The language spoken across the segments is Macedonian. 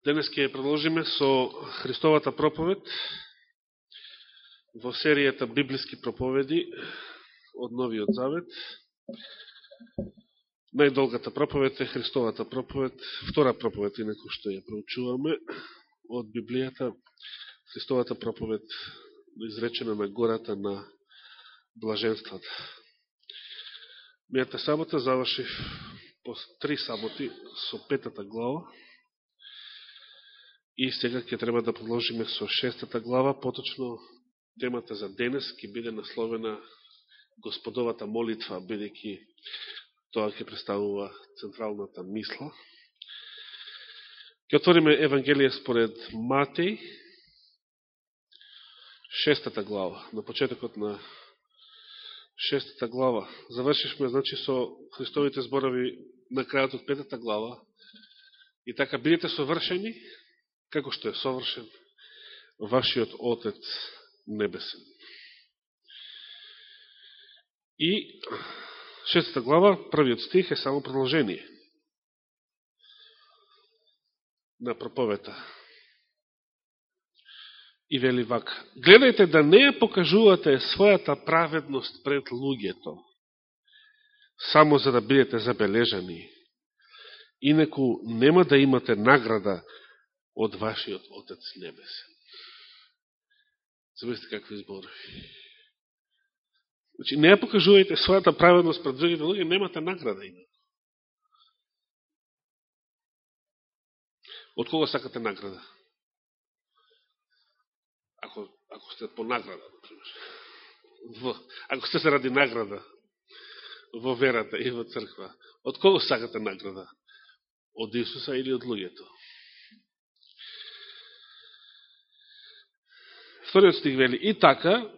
Денес ќе продолжиме со Христовата проповед во серијата Библиски проповеди од Новиот Завет. Најдолгата проповед е Христовата проповед, втора проповед, инако што ја проучуваме од Библијата, Христовата проповед да изречена на гората на блаженствата. Мијата сабота завршив по три саботи со петата глава, И сега ќе треба да продолжиме со шестата глава, поточно темата за денес ќе биде насловена Господовата молитва, бидејќи тоа ќе представува централната мисла. Ќе отвориме Евангелие според Матеј, шестата глава, на почетокот на шестата глава. Завршишме, значи, со Христовите зборови на крајот од петата глава. И така, бидете совршени, како што е совршен вашиот Отец Небесен. И шестата глава, првиот стих е само продолжение на проповета. И вели вак: гледајте да не ја покажувате својата праведност пред луѓето, само за да бидете забележани, инаку нема да имате награда од вашиот Отец Небесен. Замислите какви зборови. Значи, не ја покажувајте својата праведност пред другите луѓе, немате награда има. Од кога сакате награда? Ако, ако сте по награда, во, ако сте се ради награда во верата и во црква, од кого сакате награда? Од Исуса или од луѓето? Вториот стих вели, и така,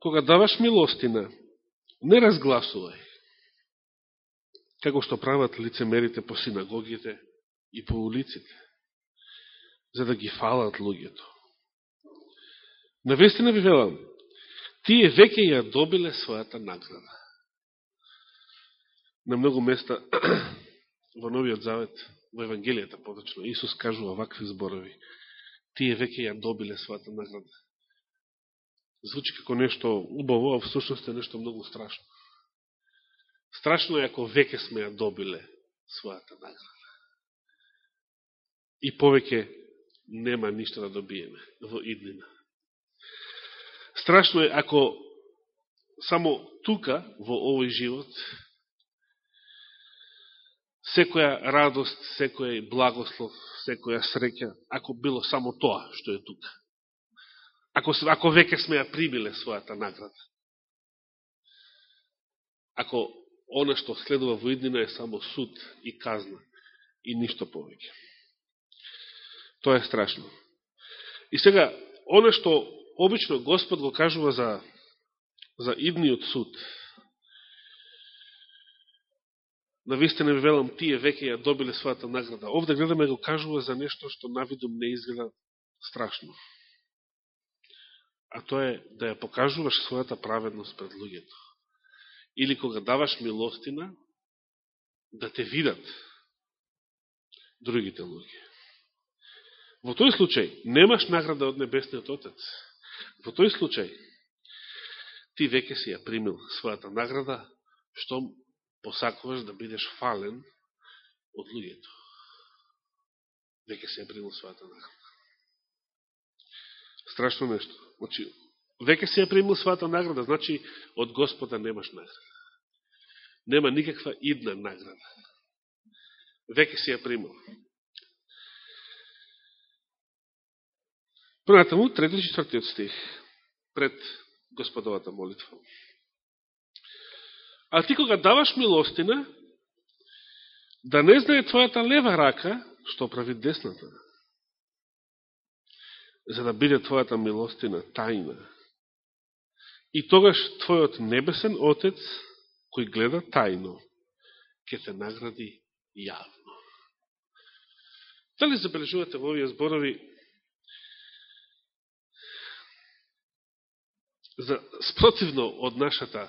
кога даваш милостина, не разгласувај, како што прават лицемерите по синагогите и по улиците, за да ги фалат луѓето. Навестина ви велам, тие веќе ја добиле својата награда. На многу места во Новиот Завет, во Евангелијата, подочно, Исус кажува вакви зборови. Тие веќе ја добиле својата награда звучи како нешто убаво, а всушност е нешто многу страшно. Страшно е ако веќе сме ја добиле својата награда. И повеќе нема ништо да добиеме во иднина. Страшно е ако само тука, во овој живот, секоја радост, секоја благослов, секоја среќа, ако било само тоа што е тука ако, ако веќе сме ја примиле својата награда. Ако оно што следува во иднина е само суд и казна и ништо повеќе. Тоа е страшно. И сега, оно што обично Господ го кажува за, за идниот суд, на вистина ви велам, тие веќе ја добиле својата награда. Овде гледаме го кажува за нешто што навидум не изгледа страшно а тоа е да ја покажуваш својата праведност пред луѓето. Или кога даваш милостина, да те видат другите луѓе. Во тој случај немаш награда од Небесниот Отец. Во тој случај ти веќе си ја примил својата награда, што посакуваш да бидеш фален од луѓето. Веќе си ја примил својата награда. Страшно нешто. Значи, веќе си ја примил својата награда, значи од Господа немаш награда. Нема никаква идна награда. Веќе си ја примил. Понатаму, трети четвртиот стих, пред Господовата молитва. А ти кога даваш милостина, да не знае твојата лева рака, што прави десната за да биде Твојата милостина тајна. И тогаш Твојот небесен Отец, кој гледа тајно, ќе те награди јавно. Дали забележувате во овие зборови за спротивно од нашата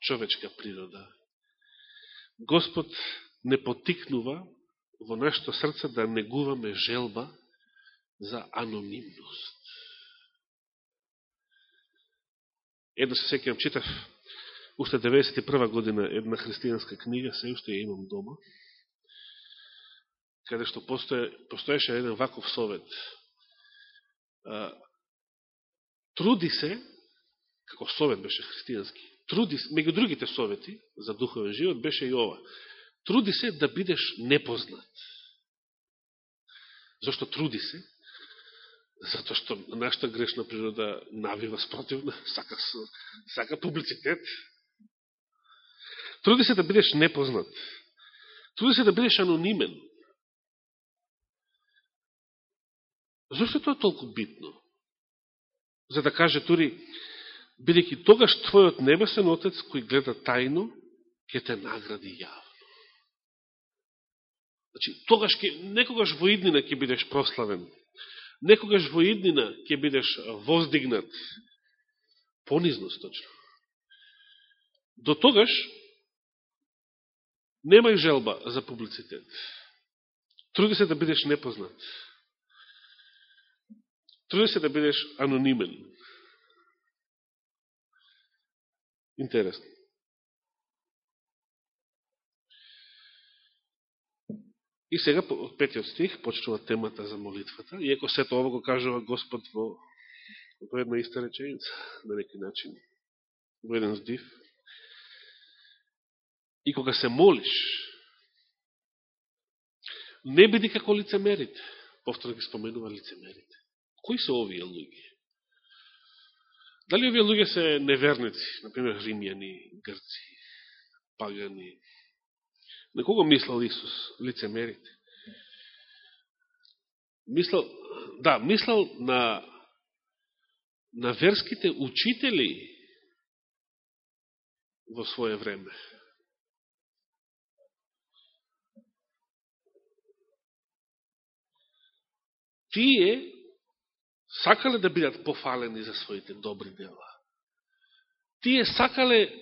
човечка природа, Господ не потикнува во нашето срце да негуваме желба за анонимност. Едно се секјам, читав уште 91 година една христијанска книга, се уште ја имам дома, каде што постоја, постоеше еден ваков совет. А, труди се, како совет беше христијански, труди се, меѓу другите совети за духовен живот беше и ова. Труди се да бидеш непознат. Зошто труди се? Зато што нашата грешна природа навива спротивна, сака, сака публицитет. Труди се да бидеш непознат. Труди се да бидеш анонимен. Зошто тоа е толку битно? За да каже Тури, бидеќи тогаш Твојот небесен Отец, кој гледа тајно, ќе те награди јавно. Значи, тогаш ке, некогаш во иднина ќе бидеш прославен, некогаш во иднина ќе бидеш воздигнат, понизност точно. До тогаш немај желба за публицитет. Труди се да бидеш непознат. Труди се да бидеш анонимен. Интересно. И сега, од петиот стих, почнува темата за молитвата, иеко сето ово го кажува Господ во, во една иста реченица, на некој начин, во еден здив. И кога се молиш, не биди како лицемерите. Повторно ги споменува лицемерите. Кои се овие луѓе? Дали овие луѓе се неверници, например римјани, грци, пагани? На кого мислал Исус? Лицемерите. Мислал, да, мислал на, на верските учители во своје време. Тие сакале да бидат пофалени за своите добри дела. Тие сакале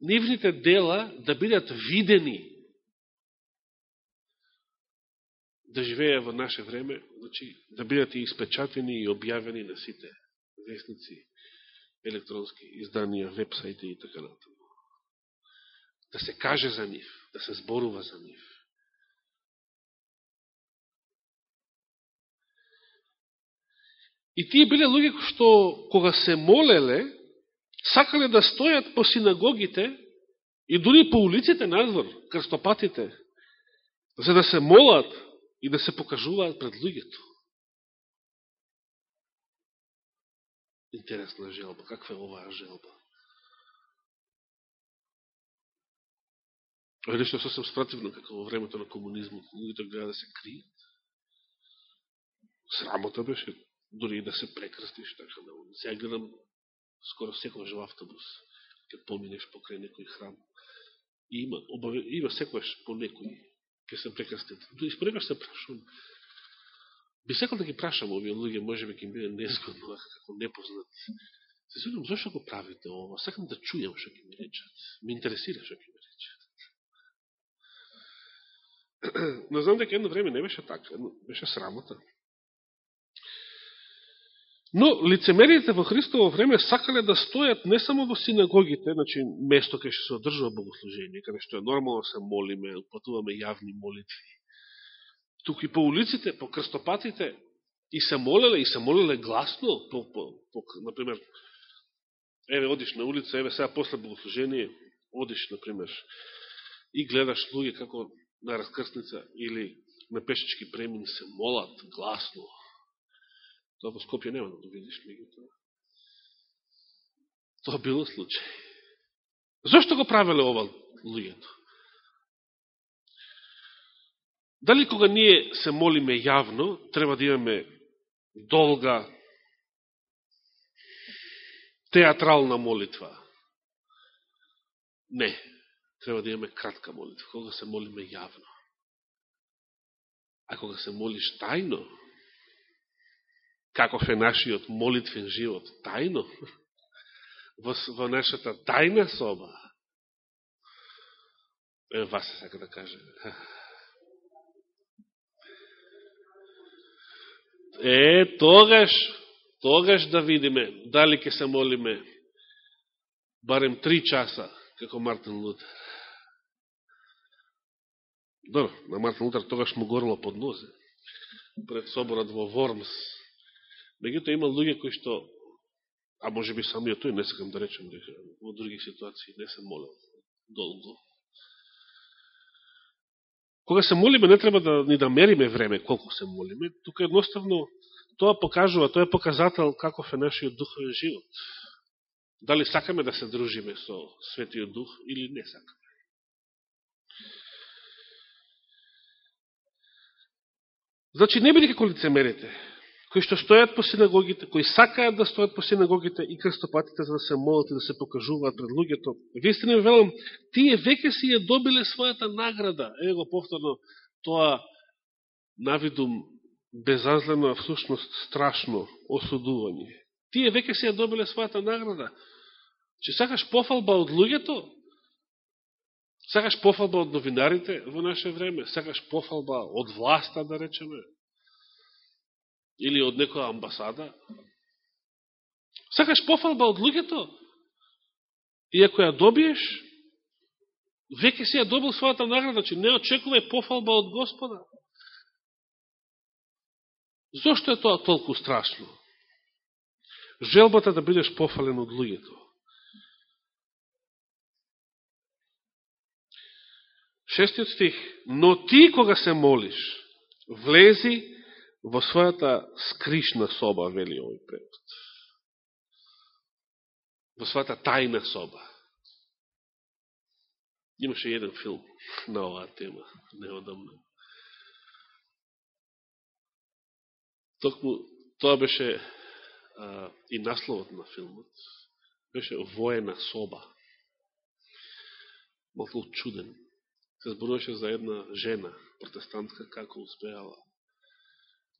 нивните дела да бидат видени, да живее во наше време, значи, да бидат и испечатени и објавени на сите вестници, електронски изданија, вебсайти и така натаму. Да се каже за нив, да се зборува за нив. И тие биле луѓе што кога се молеле, сакале да стојат по синагогите и дури по улиците надвор, крстопатите, за да се молат и да се покажуваат пред луѓето. Интересна желба. Каква е оваа желба? Ова нешто сосем спротивно, како во времето на комунизмот. Луѓето гледа да се кријат. Срамота беше дори и да се прекрстиш, така да Сега гледам скоро секојаш во автобус, ќе поминеш покрај некој храм. И има, обаве, има секојаш по некој, ќе се прекрстите. Дори спорекаш се прашувам, би секој да ги прашам овие луѓе, може би ќе биде незгодно, како непознат. Се судам, зашто го правите ова? Сакам да чујам што ќе ми речат. Ме интересира што ќе ми речат. Но знам дека едно време не беше така, беше срамота. Но лицемерите во Христово време сакале да стојат не само во синагогите, значи место кај што се одржува богослужение, каде што е нормално да се молиме, упатуваме јавни молитви. Туку и по улиците, по крстопатите, и се молеле, и се молеле гласно, по, по, по, например, еве одиш на улица, еве сега после богослужение, одиш, например, и гледаш луѓе како на раскрсница или на пешечки премин се молат гласно, Тоа во Скопје нема да видиш, меѓутоа. Тоа било случај. Зошто го правеле ова луѓето? Дали кога ние се молиме јавно, треба да имаме долга театрална молитва? Не. Треба да имаме кратка молитва, кога се молиме јавно. А кога се молиш тајно, каков е нашиот молитвен живот, тајно, во, во нашата тајна соба. Е, вас се сака да каже. Е, тогаш, тогаш да видиме дали ќе се молиме барем три часа, како Мартин Лутер. Добро, на Мартин Лутер тогаш му горло под нозе, пред соборот во Вормс. Меѓуто има луѓе кои што, а може би самиот тој, не сакам да речем, дека во други ситуации не се молел долго. Кога се молиме, не треба да ни да мериме време колку се молиме, тука едноставно тоа покажува, тоа е показател каков е нашиот духовен живот. Дали сакаме да се дружиме со Светиот Дух или не сакаме. Значи, не биде како лицемерите, кои што стојат по синагогите, кои сакаат да стојат по синагогите и крстопатите за да се молат и да се покажуваат пред луѓето. Вистина ви велам, тие веќе си ја добиле својата награда. Ево го повторно тоа навидум безазлено, а всушност страшно осудување. Тие веќе си ја добиле својата награда. Че сакаш пофалба од луѓето, сакаш пофалба од новинарите во наше време, сакаш пофалба од власта, да речеме, или од некоја амбасада. Сакаш пофалба од луѓето, и ако ја добиеш, веќе си ја добил својата награда, че не очекувај пофалба од Господа. Зошто е тоа толку страшно? Желбата да бидеш пофален од луѓето. Шестиот стих. Но ти кога се молиш, влези во својата скришна соба, вели овој превод. Во својата тајна соба. Имаше еден филм на оваа тема, неодамна. Токму, тоа беше а, и насловот на филмот. Беше воена соба. Малко чуден. Се зборуваше за една жена, протестантка, како успеала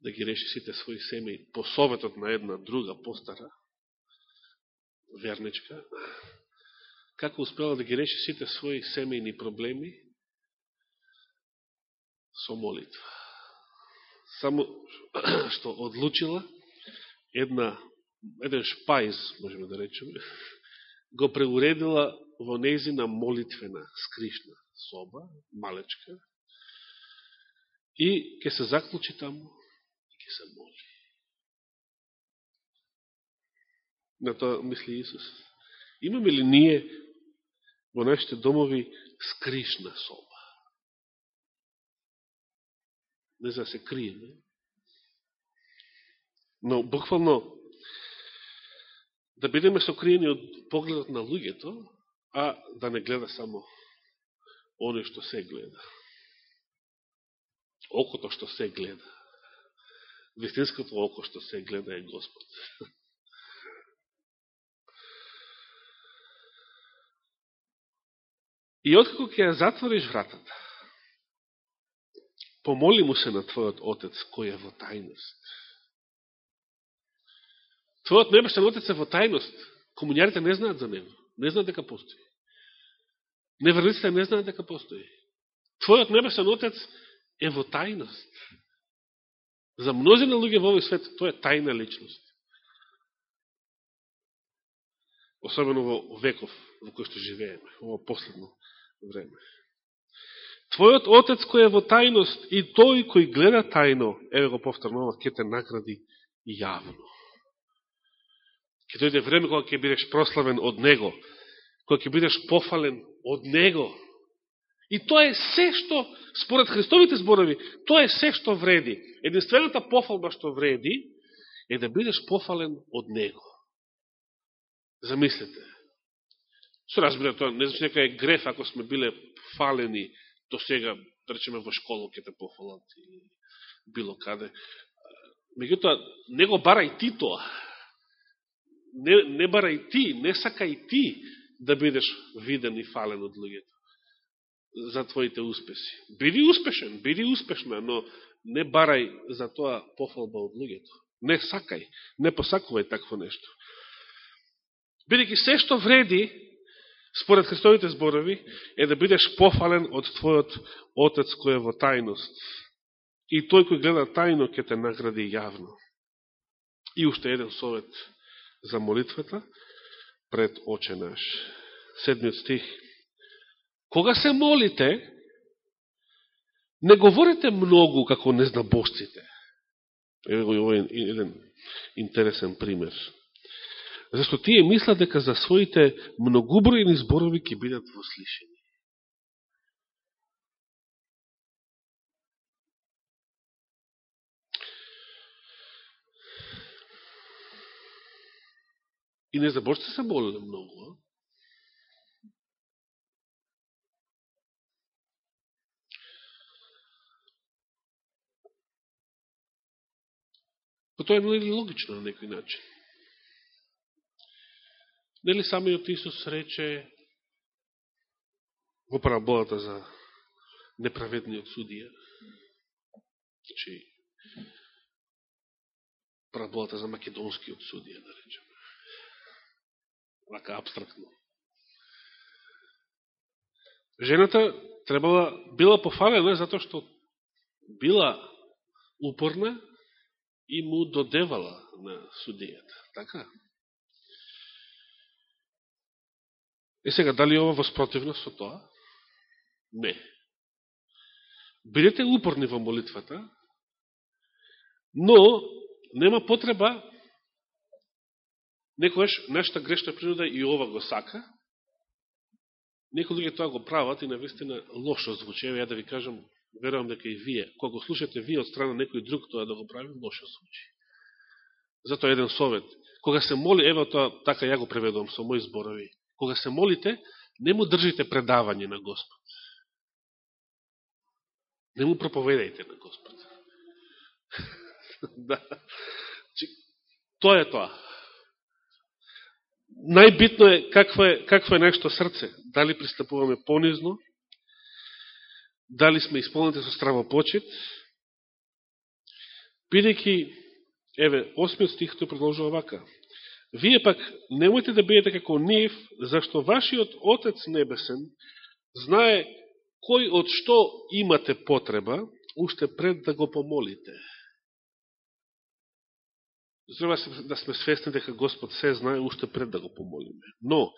да ги реши сите своји семеи по советот на една друга постара верничка, како успела да ги реши сите своји семејни проблеми со молитва. Само што одлучила една, еден шпајз, можеме да речеме, го преуредила во незина молитвена скришна соба, малечка, и ќе се заклучи таму ќе се моли. На тоа мисли Исус. Имаме ли ние во нашите домови скришна соба? Не за да се криеме. Но буквално да бидеме сокриени од погледот на луѓето, а да не гледа само оне што се гледа. Окото што се гледа вистинското око што се гледа е Господ. И откако ќе ја затвориш вратата, помоли му се на Твојот Отец кој е во тајност. Твојот небесен Отец е во тајност. Комуњарите не знаат за него. Не знаат дека постои. Неверниците не знаат дека постои. Твојот небесен Отец е во тајност. За мнозина луѓе во овој свет тоа е тајна личност. Особено во веков во кој што живееме, во последно време. Твојот Отец кој е во тајност и тој кој гледа тајно, еве го повторно, ќе те награди јавно. Ке дојде време кога ќе бидеш прославен од Него, кога ќе бидеш пофален од Него. И тоа е се што според Христовите зборови, тоа е се што вреди. Единствената пофалба што вреди е да бидеш пофален од Него. Замислете. Со разбира тоа, не значи нека е греф ако сме биле фалени до сега, да речеме во школу ке те пофалат или било каде. Меѓутоа, не го барај ти тоа. Не, не барај ти, не сакај ти да бидеш виден и фален од луѓето за твоите успеси. Биди успешен, биди успешна, но не барај за тоа пофалба од луѓето. Не сакај, не посакувај такво нешто. Бидеќи се што вреди, според Христовите зборови, е да бидеш пофален од твојот Отец кој е во тајност. И тој кој гледа тајно ќе те награди јавно. И уште еден совет за молитвата пред Оче наш. Седмиот стих. Кога се молите, не говорите многу како незнабожците. Еве го овој еден интересен пример. Зашто тие мислат дека за своите многубројни зборови ќе бидат вослишени. И не незнабожците се молиле многу. Па тоа е нели логично на некој начин. Нели самиот Исус рече во параболата за неправедниот судија, значи параболата за македонскиот судија, да речем. Вака абстрактно. Жената требала, била пофалена затоа што била упорна и му додевала на судијата. Така? Е сега, дали ова воспротивно со тоа? Не. Бидете упорни во молитвата, но нема потреба некојаш нашата грешна природа и ова го сака, некои луѓе тоа го прават и навистина лошо звучи. Еве ја да ви кажам верувам дека и вие, кога го слушате вие од страна некој друг тоа да го прави, лошо звучи. Затоа еден совет. Кога се моли, ево тоа, така ја го преведувам со мои зборови, кога се молите, не му држите предавање на Господ. Не му проповедајте на Господ. да. Значи, тоа е тоа. Најбитно е какво е, какво е нашето срце. Дали пристапуваме понизно, дали сме исполнети со стравопочет, бидејќи, еве, осмиот стих тој продолжува вака. Вие пак немојте да бидете како нив, зашто вашиот Отец Небесен знае кој од што имате потреба, уште пред да го помолите. Треба да сме свесни дека Господ се знае уште пред да го помолиме. Но,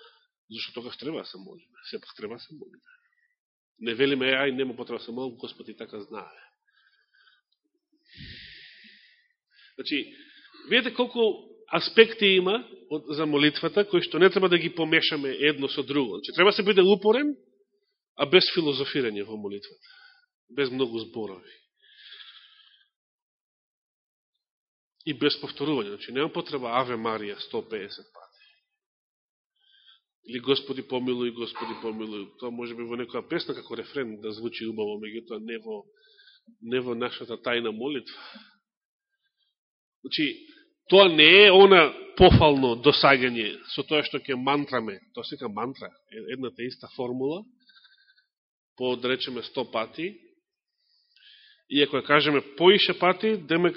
зашто тогаш треба да се молиме, сепак треба да се молиме. Не велиме, ај, нема потреба се молам, Господ и така знае. Значи, видите колку аспекти има од, за молитвата, кои што не треба да ги помешаме едно со друго. Значи, треба се биде упорен, а без филозофирање во молитвата. Без многу зборови. И без повторување. Значи, нема потреба Аве Марија 150 пати. Или Господи помилуј, Господи помилуј. Тоа може би во некоја песна како рефрен да звучи убаво, меѓутоа не во, не во нашата тајна молитва. Значи, тоа не е она пофално досагање со тоа што ќе мантраме. Тоа сека мантра, едната иста формула, по да речеме 100 пати. И ако ја кажеме поише пати, демек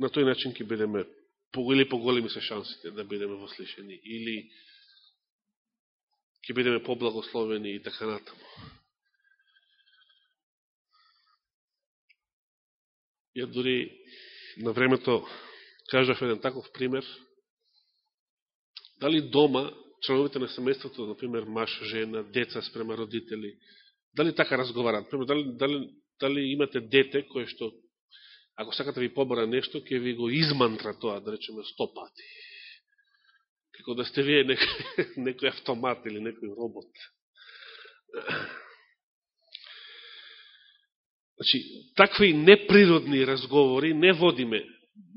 на тој начин ќе бидеме или поголеми се шансите да бидеме вослишени. Или ќе бидеме поблагословени и така натаму. Ја дори на времето кажав еден таков пример. Дали дома, членовите на семејството, например, маш, жена, деца спрема родители, дали така разговарат? Пример, дали, дали, дали имате дете кое што, ако сакате да ви побора нешто, ќе ви го измантра тоа, да речеме, сто пати како да сте вие некој, некој автомат или некој робот. Значи, такви неприродни разговори не водиме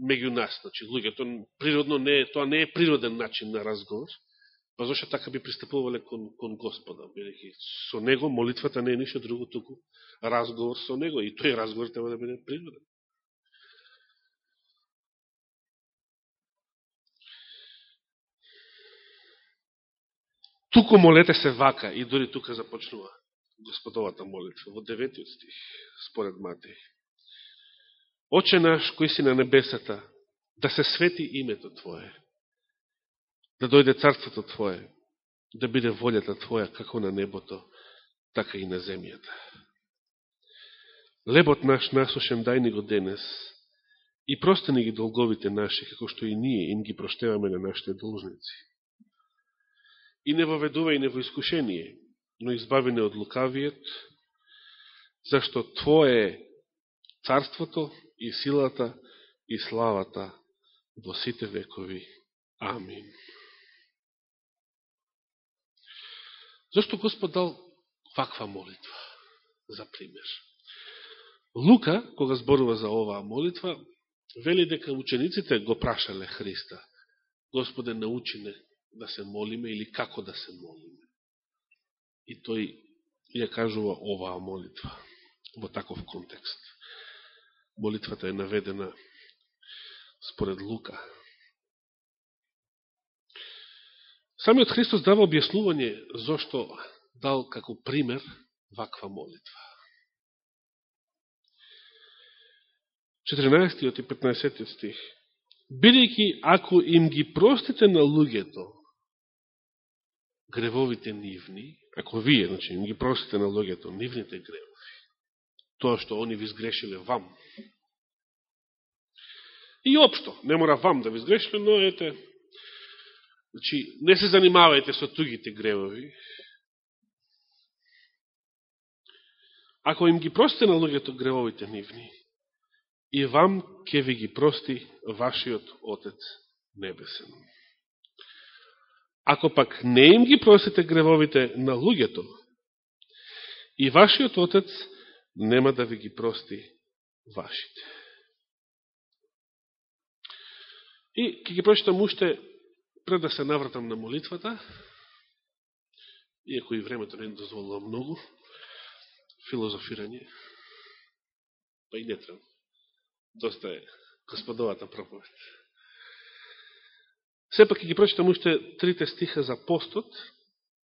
меѓу нас. Значи, луѓе, тоа природно не е, тоа не е природен начин на разговор, па зашто така би пристапувале кон, кон Господа, бидејќи со Него молитвата не е ништо друго, туку разговор со Него, и тој разговор треба да биде природен. Туку молете се вака, и дори тука започнува Господовата молитва, во деветиот стих, според Матеј. Оче наш, кој си на небесата, да се свети името Твое, да дојде царството Твое, да биде волјата Твоја, како на небото, така и на земјата. Лебот наш насушен дај ни го денес И простени ги долговите наши, како што и ние им ги проштеваме на нашите должници. И не воведува и не во искушение, но избави не од лукавиот, зашто Твое е царството и силата и славата во сите векови. Амин. Зошто Господ дал ваква молитва за пример? Лука, кога зборува за оваа молитва, вели дека учениците го прашале Христа. Господе, научи не“ да се молиме или како да се молиме. И тој ја кажува оваа молитва во таков контекст. Молитвата е наведена според Лука. Самиот Христос дава објаснување зашто дал како пример ваква молитва. 14 и 15 стих. Бидејќи, ако им ги простите на луѓето гревовите нивни, ако вие, значи, им ги простите на логијата, нивните гревови, тоа што они ви сгрешиле вам, и општо, не мора вам да ви сгрешиле, но ете, значи, не се занимавајте со тугите гревови, ако им ги простите на логијата гревовите нивни, и вам ќе ви ги прости вашиот Отец Небесен. Ако пак не им ги просите гревовите на луѓето, и вашиот Отец нема да ви ги прости вашите. И ќе ги прочитам уште пред да се навратам на молитвата, иако и времето не дозволува многу, филозофирање, па и не треба. Доста е господовата проповед. Сепак ќе ги прочитам уште трите стиха за постот.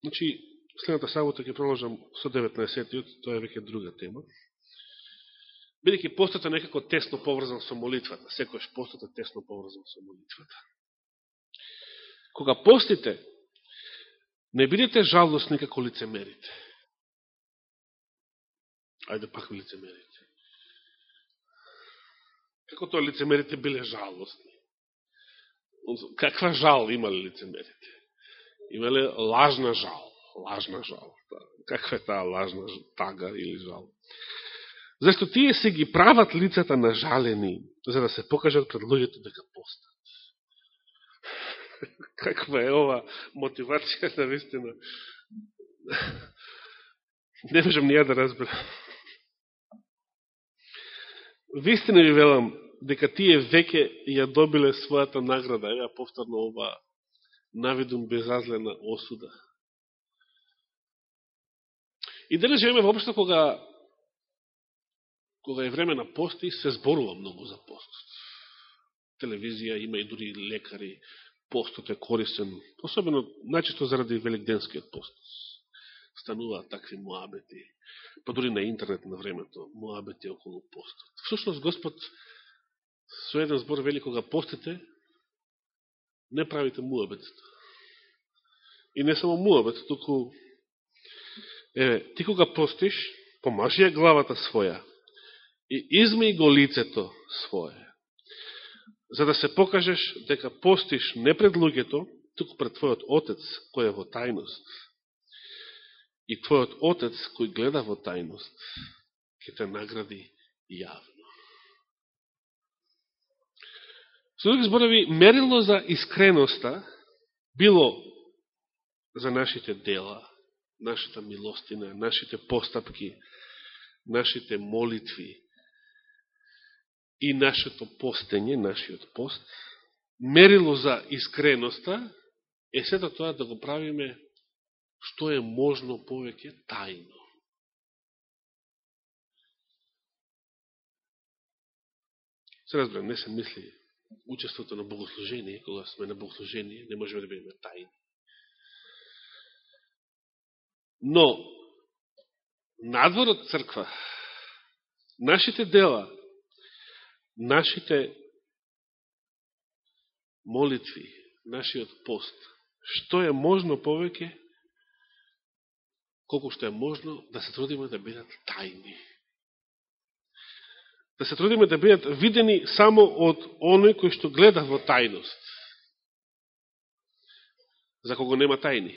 Значи, следната сабота ќе проложам со 19-тиот, тоа е веќе друга тема. Бидеќи постот е некако тесно поврзан со молитвата. Секојаш постот е тесно поврзан со молитвата. Кога постите, не бидете жалостни како лицемерите. Ајде пак лицемерите. Како тоа лицемерите биле жалостни? Каква жал имале лицемерите? Имале лажна жал. Лажна жал. Па, каква е таа лажна тага или жал? Зашто тие се ги прават лицата на жалени, за да се покажат пред луѓето дека постат. Каква е ова мотивација на вистина? Не можам ни ја да разберам. Вистина ви велам, дека тие веќе ја добиле својата награда, Ја повторно ова наведум безазлена осуда. И денес живеме воопшто кога кога е време на пости, се зборува многу за пост. Телевизија има и дури лекари, постот е корисен, особено најчесто заради великденскиот пост. Стануваат такви моабети, па дури на интернет на времето, моабети околу постот. Всушност Господ со еден збор вели кога постите, не правите муабет. И не само муабет, туку еве, ти кога постиш, помажи ја главата своја и измеј го лицето свое, за да се покажеш дека постиш не пред луѓето, туку пред твојот Отец кој е во тајност. И твојот Отец кој гледа во тајност, ќе те награди јавно. Со други зборови, мерило за искреноста било за нашите дела, нашата милостина, нашите постапки, нашите молитви и нашето постење, нашиот пост, мерило за искреноста е сето тоа да го правиме што е можно повеќе тајно. Се разбира, не се мисли учеството на богослужение, кога сме на богослужение, не можеме да бидеме тајни. Но, надвор од црква, нашите дела, нашите молитви, нашиот пост, што е можно повеќе, колку што е можно да се трудиме да бидат тајни да се трудиме да бидат видени само од оној кој што гледа во тајност. За кого нема тајни.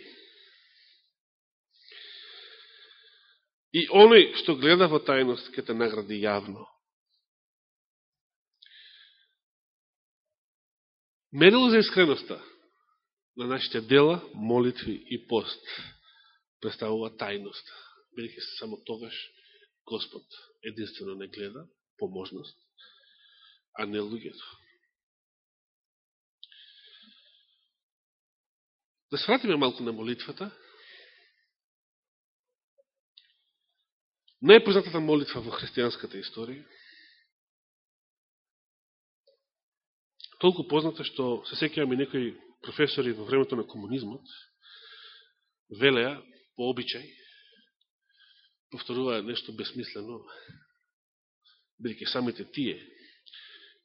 И оној што гледа во тајност ќе те награди јавно. Мерило за искреноста на нашите дела, молитви и пост представува тајност, бидеќи само тогаш Господ единствено не гледа по можност, а не луѓето. Да свратиме малку на молитвата. Најпознатата молитва во христијанската историја, толку позната што се секјаваме некои професори во времето на комунизмот, велеа, по обичај, повторува нешто безсмислено, бидеќи самите тие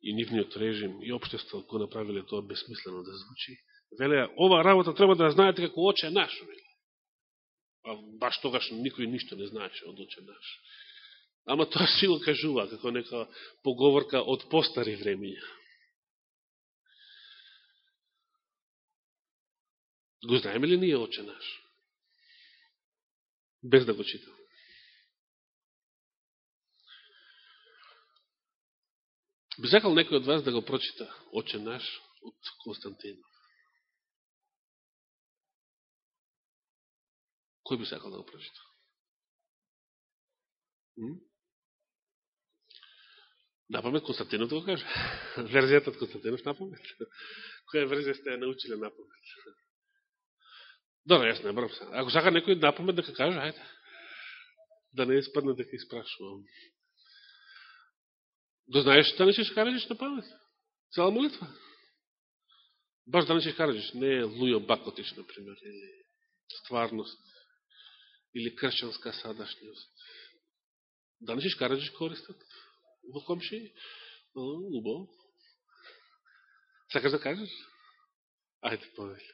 и нивниот режим и обштество го направиле тоа безсмислено да звучи, велеа, ова работа треба да знаете како оче наш, велеа. А баш тогаш никој ништо не знаеше од оче наш. Ама тоа си го кажува како нека поговорка од постари времења. Го знаеме ли ние оче наш? Без да го читам. Би сакал некој од вас да го прочита Оче наш од Константин. Кој би сакал да го прочита? Напамет Константинов да го каже. Верзијата од Константинов напамет. Која верзија сте ја научиле напамет? Добре, јас не брам се. Ако сака некој напамет да каже, ајде. Да не испадне дека испрашувам. Да знаеш Даничеш Караджиш на памет? Цела молитва. Баш Даничеш Караджиш, не е Лујо Бакотиш, например, или стварност, или кршćанска садашњост. Даничеш Караджиш користат во комши? Убаво. Сакаш да кажеш? Ајде, повели.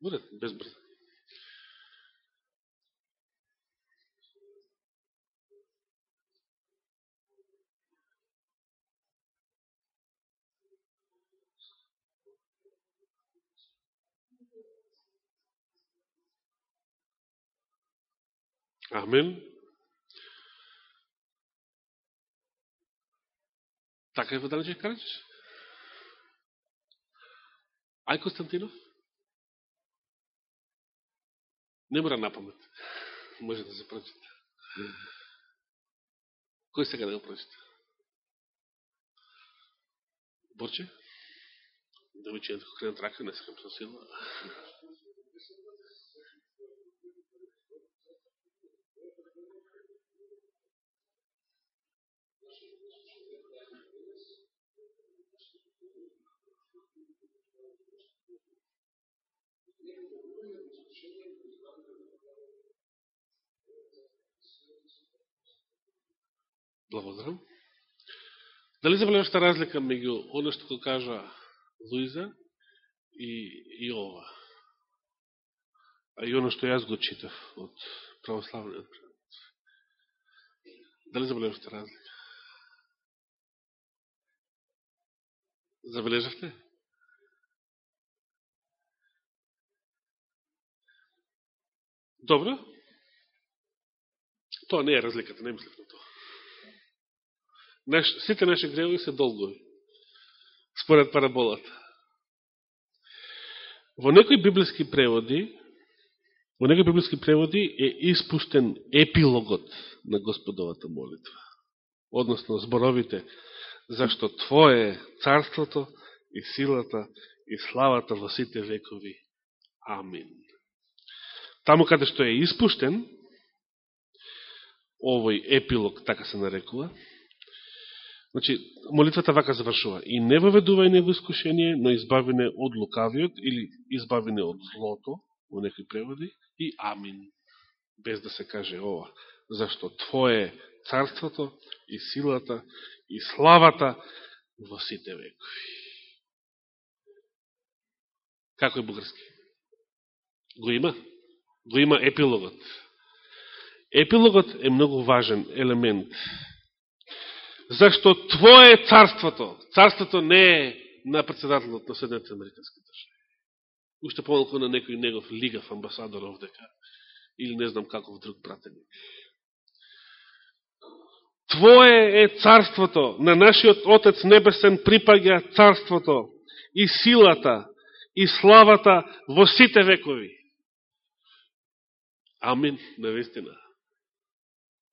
Буде безбрзо. Амен. Така е во Данчев Караджиш? Ај Константинов? Не мора напамет. Може да се прочита. Кој сега да го прочита? Борче? Да ви чујат кренат рака, не сакам со сила. Благодарам. Дали забележавате разлика меѓу оно што го кажа Луиза и, и ова? А и оно што јас го читав од православниот превод. Дали забележавате разлика? Забележавте? Добро. Тоа не е разликата, не мислев. Наш, сите наши гревови се долгови, според параболата. Во некои библиски преводи, во некои библиски преводи е испуштен епилогот на Господовата молитва. Односно, зборовите, зашто Твое е царството и силата и славата во сите векови. Амин. Таму каде што е испуштен, овој епилог, така се нарекува, Значи, молитвата вака завршува. И не воведувај не во искушение, но избавине од лукавиот или избавине од злото, во некои преводи, и амин. Без да се каже ова. Зашто Твое царството и силата и славата во сите векови. Како е бугарски? Го има? Го има епилогот. Епилогот е многу важен елемент. Зашто Твое е царството. Царството не е на председателот на Съединените Американски држави. Уште помалко на некој негов лигав амбасадор овдека. Или не знам каков друг пратеник. Твое е царството, на нашиот Отец Небесен припаѓа царството и силата и славата во сите векови. Амин, навистина.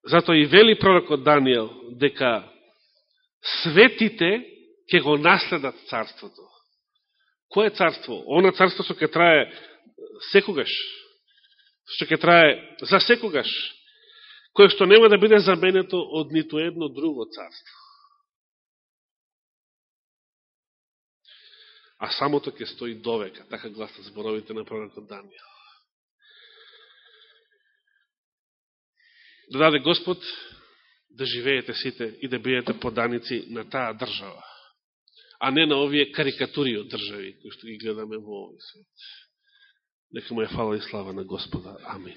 Зато и вели пророкот Данијел дека светите ќе го наследат царството. Кое царство? Она царство што ќе трае секогаш, што ќе трае за секогаш, кое што нема да биде заменето од ниту едно друго царство. А самото ќе стои довека, така гласат зборовите на пророкот Данијел. Да даде Господ да живеете сите и да бидете поданици на таа држава, а не на овие карикатури од држави, кои што ги гледаме во овој свет. Нека му е фала и слава на Господа. Амин.